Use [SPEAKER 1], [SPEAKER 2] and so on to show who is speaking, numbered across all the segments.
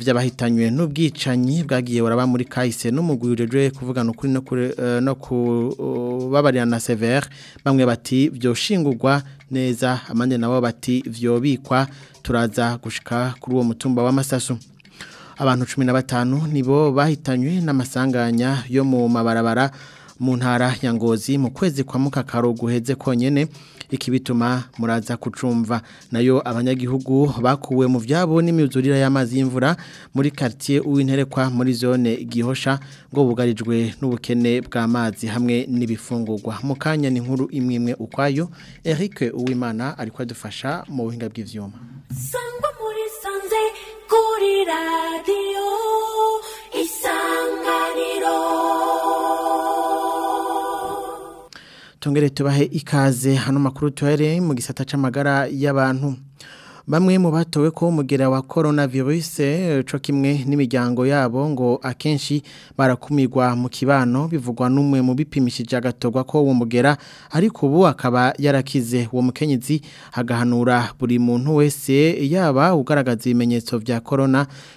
[SPEAKER 1] by'abahitanywe eh, n'ubwicanyi bwagiye baraba muri Kaise n'umugwi urejwe kuvugana kuri no kubabarira eh, uh, na severe bamwe bati byoshingurwa neza abandi nabo bati byobikwa turaza gushika kuri uwo mutumba w'amasasu abantu cumi na batanu nibo bahitanywe n'amasanganya yo mu mabarabara mu ntara ya ngozi mu kwezi kwa mukakaro guheze konyene ikibituma muraza kucumva nayo abanyagihugu bakuwe mu byabo n'imyuzurira y'amazi y'imvura muri quartier uwinterekwa muri zone gihosha ngo bugarijwe n'ubukene bw'amazi hamwe n'ibifungurwa mu kanya ni nkuru imwe ukwayo Eric Uwimana ariko adufasha mu buhinga bw'ivyuma
[SPEAKER 2] sangwa muri sanze kuri radio
[SPEAKER 1] tongere tubahe ikaze hano makuru tuhere mu gisata c'amagara y'abantu bamwe mu batowe ko umugera wa korona cyo kimwe n'imiryango yabo ngo akenshi barakumirwa mu kibano bivugwa n'umwe mu bipimishije agatogwa ko uwo mugera ariko ubu akaba yarakize uwo mukenyezi hagahanura buri muntu wese yaba ugaragaza ibimenyetso bya Corona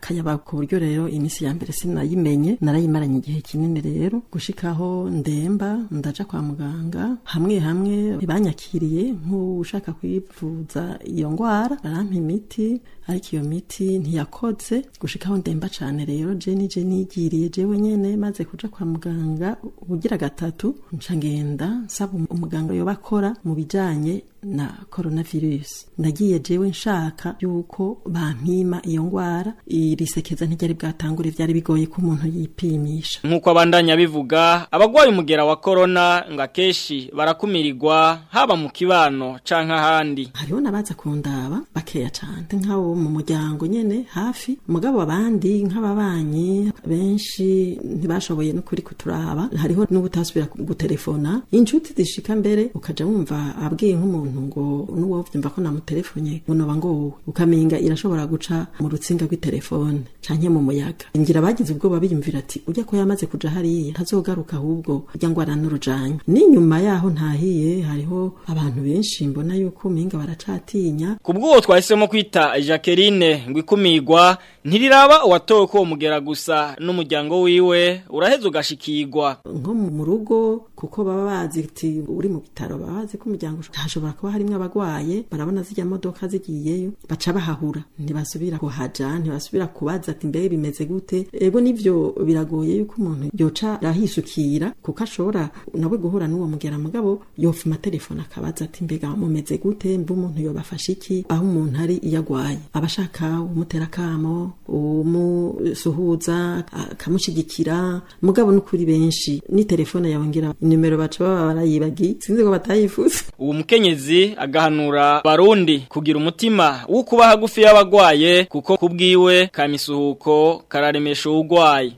[SPEAKER 3] akayaba ku buryo rero iminsi ya mbere sinayimenye narayimaranye igihe kinini rero gushikaho ndemba ndaja kwa muganga hamwe hamwe banyakiriye nk'ushaka kwivuza iyo ngwara barampa imiti ariko iyo miti ntiyakoze gushika aho ndemba cane rero je nije nigiriye jewe nyene maze kuja kwa muganga ubugira gatatu nca ngenda nsaba um-, umuganga yoba akora mu bijyanye na coronavirus nagiye jewe nshaka yuko bampima iyo ngwara irisekeza ntiryari bwatangure byari bigoye ko umuntu yipimisha
[SPEAKER 4] nk'uko abandanya bivuga abagwaye umugera wa corona ngo akenshi barakumirirwa haba mu kibano canke ahandi
[SPEAKER 3] hariho n'abaza kundaba bakeya cyane nk'abo mu muryango nyine hafi mugabo abandi nk'ababanyi benshi ntibashoboye n'ukuri kuturaba hariho n'ubutasubira gutelefona inshuti zishika mbere ukajya wumva abwiye nk'umuntu ngo n'uwo byumva ko namutelefone ngo noba ngo wowe irashobora guca mu rutsinga rw'itelefone cyangwa mu muyaga ingira bagize ubwoba biyumvira ati ujya ko yamaze kuja hariya ntazogaruka ahubwo ujya ngo aranurujanye n'inyuma yaho ntahiye hariho abantu benshi mbona yuko umenga baracatinya
[SPEAKER 4] ku bw'uwo twahisemo kwita jacqueline ngo ikumirwa ntiriraba uwatowe ko mugera gusa n'umuryango wiwe uraheze ugashikirwa
[SPEAKER 3] nko mu murugo? kuko baba bazi ati uri mu bitaro baba bazi ko umuryango hashobora kuba harimo abagwaye barabona zijya modoka zigiyeyo baca bahahura ntibasubira kuhaja ntibasubira kubaza ati mbega bimeze gute ego nibyo biragoye yuko umuntu yoca ahisukira kuko ashobora nawe guhura n'uwo mugera mugabo yofuma telefone akabaza ati mbega mumeze gute mba umuntu yobafasha iki aho umuntu ari iyo agwaye abashaka umutera kamo umusuhuza akamushyigikira mugabo n'ukuri benshi ni telefone yabongira inimero baca baba barayibagiye sinzi ko batayifuza
[SPEAKER 4] uwo mukenyezi agahanura barundi kugira umutima wo kuba hagufi y'abagwaye kuko kubwiwe kamisuhuko kararemesha uwugwaye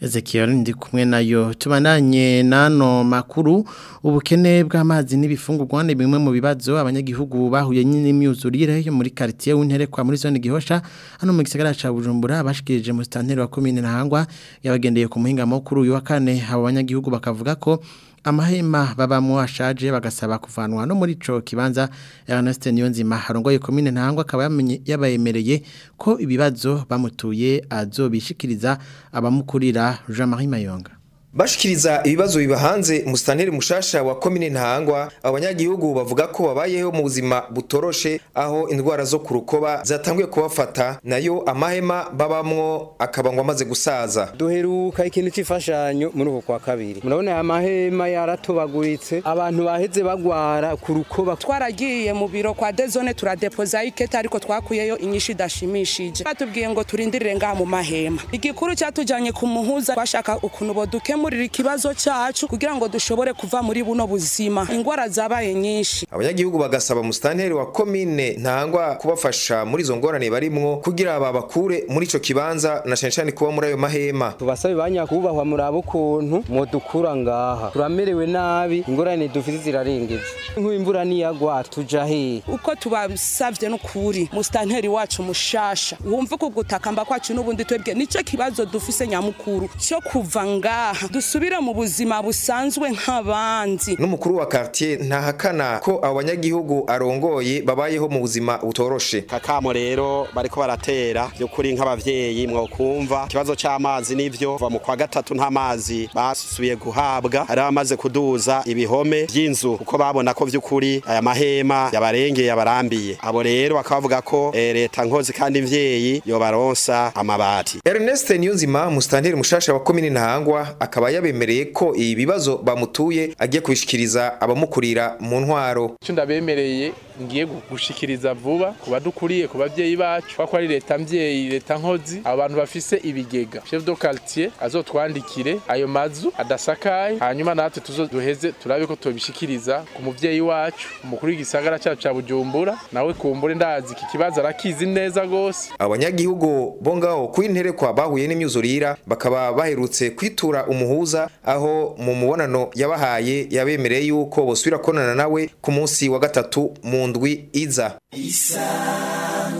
[SPEAKER 1] Ezekiel ndi kumwe nayo tubananye nano makuru ubukene bw'amazi n’ibifungo ni bimwe mu bibazo abanyagihugu bahuye n'imyuzurire yo muri quartier w'intere kwa muri zone gihosha hano mu gisagara ca Bujumbura bashikirije mu stanteri wa commune Ntahangwa yabagendeye ku muhinga makuru uyu wa kane abo banyagihugu bakavuga ko amahema babamo ashaje bagasaba kuvanwa no muri ico kibanza Ernest Niyonzima harongoye komine ntangwa akaba yabayemereye ko ibibazo bamutuye azobishikiriza abamukurira Jean Marie Mayonga
[SPEAKER 5] bashikiriza ibibazo bibahanze musitanteri mushasha wa komine ntahangwa abanyagihugu bavuga ko babayeho mu buzima butoroshe aho indwara zo ku rukoba zatanguye kubafata nayo amahema babamwo akaba ngo amaze gusaza
[SPEAKER 6] duheruka ikintu cy'ifashanyo muri uku kwa kabiri murabona aya mahema yaratobaguritse abantu baheze bagwara ku rukoba
[SPEAKER 7] twaragiye mu biro kwa dezone turadepozayo ikete ariko twakuyeyo inyinshi idashimishije batubwiye ngo turindirire ngaha mu mahema igikuru cyatujyanye ku muhuza twashaka ukuntu boduke gukemurira ikibazo cyacu kugira ngo dushobore kuva muri buno buzima indwara zabaye nyinshi
[SPEAKER 5] abanyagihugu bagasaba musitanteri wa komine ntangwa kubafasha muri izo ngorane barimwo kugira babakure muri ico kibanza na cyane cyane kuba muri ayo mahema
[SPEAKER 6] tubasabe banyakubahwa muraba ukuntu mudukura ngaha turamerewe nabi ingorane dufite zirarengeje nk'imvura niyagwa tuja hehe
[SPEAKER 7] uko tubasavye n'ukuri musitanteri wacu mushasha wumva ko gutaka kwacu n'ubundi twebwe nico kibazo dufise nyamukuru cyo kuva ngaha dusubira mu buzima busanzwe nk'abandi
[SPEAKER 5] n'umukuru wa quartier ntahakana ko abanyagihugu arongoye babayeho mu buzima butoroshe
[SPEAKER 8] kakamo rero bariko baratera byukuri kuri nk'abavyeyi kumva ikibazo cy'amazi n’ibyo va mu kwa gatatu nta mazi basubiye guhabwa ari amaze kuduza ibihome by'inzu kuko babona ko byukuri aya mahema yabarengeye yabarambiye abo rero bakavuga ko eh, leta nkozi kandi imvyeyi yobaronsa amabati
[SPEAKER 5] Ernest Niyonzima mustanteri mushasha wa komini Ntahangwa akaba akaba yabemereye ko ibi bibazo bamutuye agiye kubishikiriza abamukurira mu ntwaro
[SPEAKER 9] icyo ndabemereye ngiye gushikiriza vuba ku badukuriye ku babyeyi bacu kuko ari leta mbyeyi leta nkozi abantu bafise ibigega chef de quartier azotwandikire ayo mazu adasakaye hanyuma natwe tuzoduheze turabe ko tubishikiriza ku mubyeyi wacu umukuru w'igisagara cyacu cya Bujumbura nawe kumbure ndazi iki kibazo arakizi neza gose
[SPEAKER 5] abanyagihugu bo ngaho ku intere kwa bahuye n'imyuzurira bakaba baherutse kwitura umu muhuza aho mu mubonano yabahaye yabemereye yuko bosubira konana nawe ku munsi wa gatatu mu ndwi iza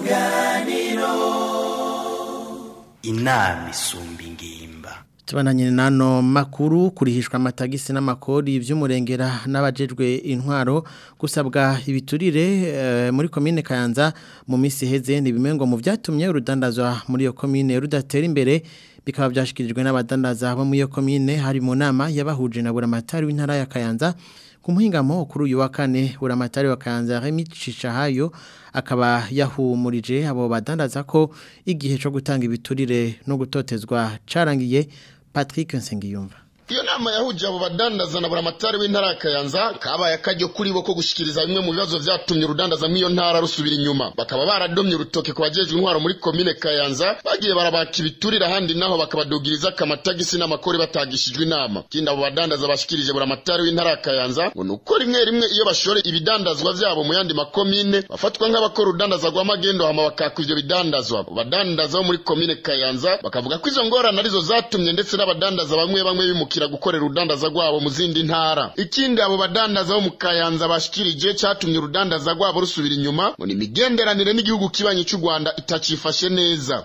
[SPEAKER 5] isanganiro
[SPEAKER 10] inama isumba ingimba
[SPEAKER 1] tubananye nano makuru kurihishwa amatagisi n'amakori by'umurengera n'abajejwe intwaro gusabwa ibiturire eh, muri komine Kayanza mu minsi iheze ni bimengo mu byatumye urudandazwa muri iyo komine rudatera imbere bikaba byashyikirijwe n'abadandaza bo muri iyo komine hari mu nama y'abahuje na buramatari w'intara ya kayanza ku kuri uyu wa kane buramatari wa kayanza remi hayo akaba yahumurije abo badandaza ko igihe cyo gutanga ibiturire no gutotezwa cyarangiye patrick nsengiyumva
[SPEAKER 11] inama yahuje abo badandaza na buramatari w'intara ya kabaye akajya kuri bo ko gushikiriza bimwe mu bibazo byatumye urudandaza muri iyo ntara rusubira inyuma bakaba baradomye urutoke ku bajejwe intwaro muri komine kayanza bagiye barabaka ibiturira ahandi naho bakabadugiriza akamatagisi n'amakori batagishijwe inama ikindi abo badandaza bashikirije buramatari w'intara ya ngo ni uko rimwe rimwe iyo bashora ibidandazwa byabo mu yandi makomine bafatwa nk'abakora urudandaza rwa magendo hama bakaka ivyo bidandazwa abadandaza bo muri komine kayanza bakavuga ko izo ngorane arizo zatumye ndetse n'abadandaza bamwe bamwe bimukira gukora gukorera urudandaza rwabo mu zindi ntara ikindi abo badandaza bo mu kayanza bashikirije cyatumye urudandaza rwabo rusubira inyuma ngo ni imigenderanire n'igihugu kibanye cy'u rwanda itakifashe neza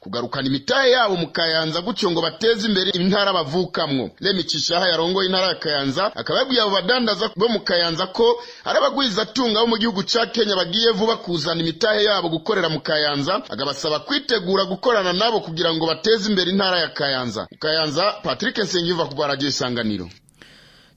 [SPEAKER 11] kugarukana imitahe yabo mu Kayanza gutyo ngo bateze imbere intara bavukamwo Remi Kishaha yarongoye intara ya Kayanza akaba yabwiye abo badandaza bo mu Kayanza ko ari abagwiza bo mu gihugu cya Kenya bagiye vuba kuzana imitahe yabo gukorera mu Kayanza akabasaba kwitegura gukorana nabo kugira ngo bateze imbere intara ya Kayanza Kayanza Patrick Nsengiyumva ku Isanganiro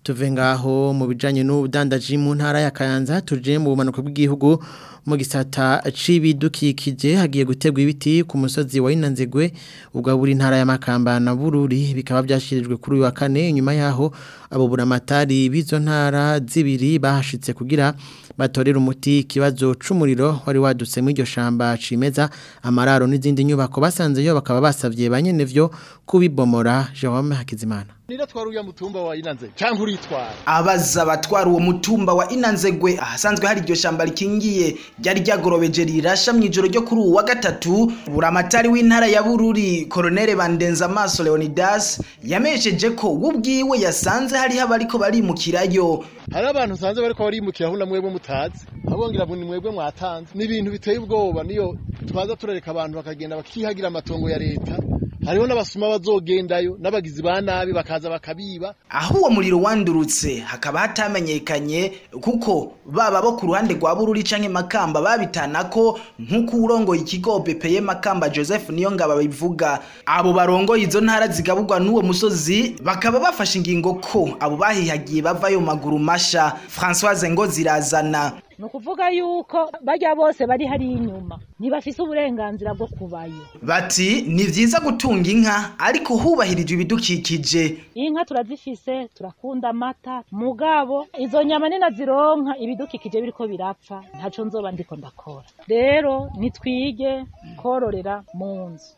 [SPEAKER 1] tuve ngaho mu bijanye n'ubudandaji mu ntara ya Kayanza tuje mu bumanuko bw'igihugu mu gisata c'ibidukikije hagiye gutegwa ibiti ku musozi wa Inanzegwe ubwaburi ntara ya Makamba na Bururi bikaba byashirijwe kuri uyu wa kane nyuma yaho abo buramatari bizo ntara zibiri bahashitse kugira batorera umuti kibazo c'umuriro wari wadutse mu iryo shamba cimeza amararo n'izindi nyubako basanze yo bakaba basavye banyenevyo kubibomora Jerome Hakizimana
[SPEAKER 12] niba twari mutumba wa inanze cyangwa uritwara
[SPEAKER 13] abaza abatwara uwo mutumba wa inanzegwe ahasanzwe hari iryo shyamba rikingiye ryari ryagorobeje rirasha mu ijoro ryo kuri ubu wa gatatu buramatari w'intara ya bururi koronere bandenza amaso leonidas yamesheje ko wubwiwe yasanze hariho abariko barimukirayo
[SPEAKER 12] hari abantu usanze bariko barimukiraho namwebwe mutazi abongera ngo nimwebwe mwatanze ni ibintu biteye ubwoba niyo twaza turereka abantu bakagenda bakihagira amatongo ya leta hariho n'abasuma bazogendayo n'abagizi ba nabi bakaza bakabiba
[SPEAKER 13] aho uwo muriro wandurutse hakaba hatamenyekanye kuko baba bo ku ruhande rwa bururi canke makamba babitana ko nk'uko urongoye ikigo BPE makamba Joseph niyo ngaba bivuga abo barongoye izo ntara zigaburwa n'uwo musozi bakaba bafashe ingingo ko abo bahihagiye bavayo maguru masha Françoise ngo zirazana
[SPEAKER 14] ni ukuvuga yuko bajya bose bari hari inyuma ntibafise uburenganzira bwo kubayo
[SPEAKER 13] bati ni byiza gutunga inka ariko hubahirijwe ibidukikije
[SPEAKER 14] inka turazifise turakunda amata mugabo izo nyama nina zironka ibidukikije biriko birapfa ntaco nzoba ndiko ndakora rero nitwige kororera mu nzu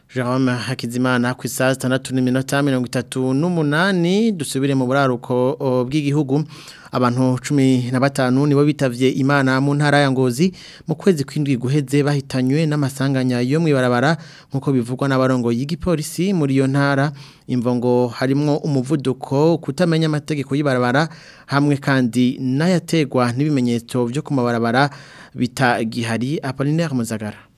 [SPEAKER 13] Jerome Hakizimana ku isaha
[SPEAKER 1] zitandatu n'iminota mirongo itatu n'umunani dusubire mu buraruko bw'igihugu abantu cumi na batanu nibo bitavye imana mu ntara ya ngozi mu kwezi kw'indwi guheze bahitanywe n'amasanganya yo mw'ibarabara nk'uko bivugwa n'abarongo y'igipolisi muri iyo ntara imvongo harimo umuvuduko kutamenya amategeko y'ibarabara hamwe kandi n'ayategwa n'ibimenyetso byo ku mabarabara bitagihari Apollinaire Muzagara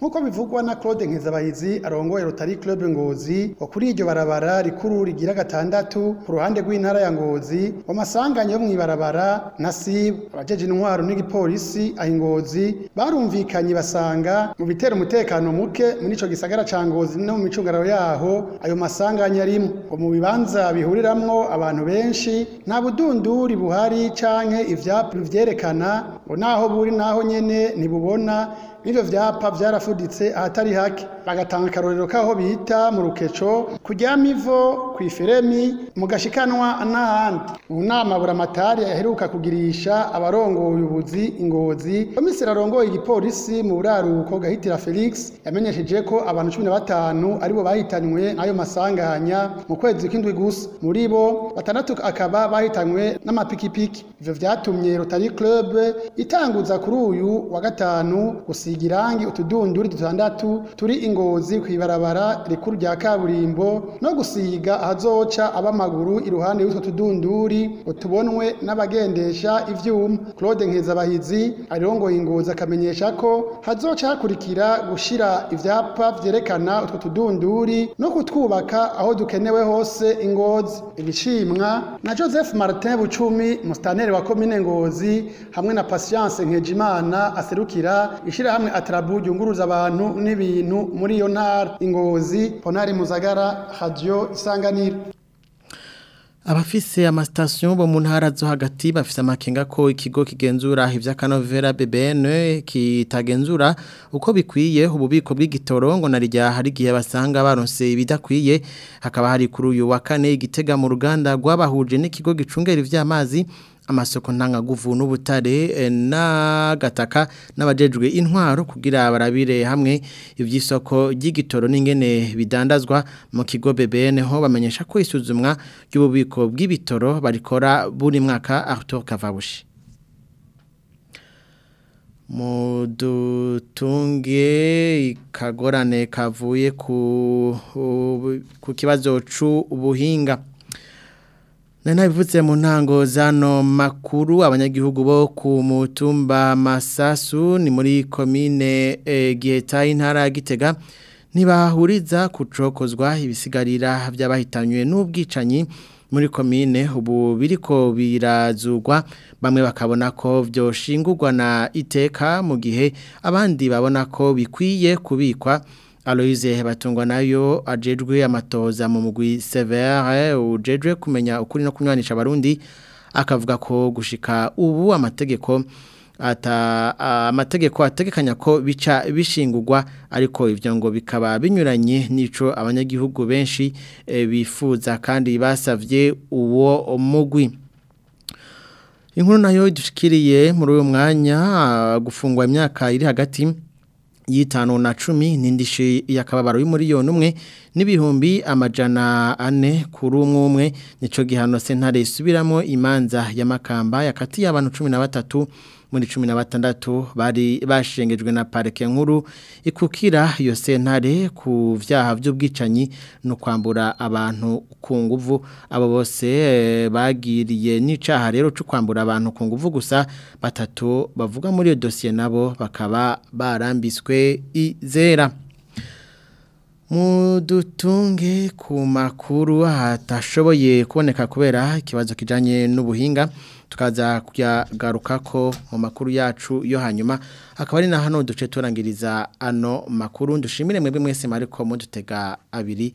[SPEAKER 15] nk'uko bivugwa na claude nkezabahizi arongoye rotary club ngozi wa kuri iryo barabara rikuru rigira gatandatu ku ruhande rw'intara ya ngozi wamasanganye yo mu mw'ibarabara na sibu abajeje intwaro n'igipolisi aho ingozi barumvikanye basanga mu bitera umutekano muke muri ico gisagara ca ngozi no mu micungararo yaho ayo masanganyo arimwo ngo mu bibanza bihuriramo abantu benshi nta budunduri buhari canke ivyapa bivyerekana ngo naho buri naho nyene ntibubona b'ibyo byapa byarafuditse ahatari hake bagatanga akarorero k'aho bita mu rukeco ku ryamivo ku iferemi mu gashikanwa n'ahandi mu nama buramatari aheruka kugirisha abarongoye ubuzi ingozi komiseri arongoye igipolisi mu buraruko gahitira felix yamenyesheje ko abantu cumi na batanu aribo bahitanywe n'ayo masanganya mu kwezi kw'indwi gusa muri bo batandatu akaba bahitanywe n'amapikipiki ivyo vyatumye rotary club itanguza kuri uyu wa gatanu gusiga irangi utudunduri dutandatu turi ingozi ku ibarabara rikuru rya kaburimbo no gusiga ahazoca abamaguru iruhande y'utwo tudunduri utubonwe n'abagendesha ivyuma Claude Nkezabahizi arirongoye ingozi akamenyesha ko hazoca hakurikira gushyira ibyapa byerekana utwo tudunduri no kutwubaka aho dukenewe hose ingozi ibishimwa na Joseph Martin Bucumi musitanteri wa komine Ngozi hamwe na Patience Nkejimana aserukira ishirahamwe namwe atarabuge unguruza abantu n'ibintu muri iyo ntara ingozi ponari muzagara hadiyo isanganiro
[SPEAKER 1] abafise amasitasiyo bo mu ntara zo hagati bafise amakenga ko ikigo kigenzura iby'akanovera BBN kitagenzura uko bikwiye ububiko bw'igitorongo ngo rya hari igihe basanga baronse ibidakwiye hakaba hari kuri uyu wa kane igitega mu ruganda rwabahuje n'ikigo gicungera iby'amazi amasoko ndangaguvu n'ubutare eh, n'agataka n'abajejwe intwaro kugira barabire hamwe iby'isoko ry'igitoro n'ingene bidandazwa mu kigo BBN ho bamenyesha ko isuzumwa ry'ububiko bw'ibitoro barikora buri mwaka Arthur Kavabushi mudutunge ikagorane kavuye ku kibazo ubuhinga. ntabivutse muntango ntango zano makuru abanyagihugu bo ku mutumba masasu ni muri komine eh, giheta intara gitega ntibahuriza kucokozwa ibisigarira by'abahitanywe n'ubwicanyi muri komine ubu biriko birazugwa bamwe bakabona ko byoshingurwa na iteka mu gihe abandi babona ko bikwiye kubikwa Aloise batungwa nayo ajejwe amatoza mu mugwi Severe ujejwe kumenya ukuri no kunywanisha abarundi akavuga ko gushika ubu amategeko ata amategeko ategekanya ko bica bishingurwa ariko ivyo ngo bikaba binyuranye nico abanyagihugu benshi e, bifuza kandi basavye uwo mugwi Inkuru nayo dushikiriye muri uyu mwanya gufungwa imyaka iri hagati y'itanu na cumi n'indishyi y'akababaro y'umuriyoni umwe n'ibihumbi amajana ane kuri umwe umwe nicyo gihano sentare imanza ya y'amakamba yakatiye abantu cumi na batatu muri cumi na batandatu bari bashengejwe na parike nkuru ikukira yo sentare ku byaha by'ubwicanyi no kwambura abantu ku nguvu abo bose eh, bagiriye nicaha rero cyo kwambura abantu ku nguvu gusa batatu bavuga muri iyo dosiye nabo bakaba barambiswe izera mudutunge ku makuru hatashoboye kuboneka kubera ikibazo kijanye n'ubuhinga tukaza kuyagaruka ko mu makuru yacu yo hanyuma akaba ari na hano duce turangiriza ano makuru dushimire mwebwe mwese mariko mudutega abiri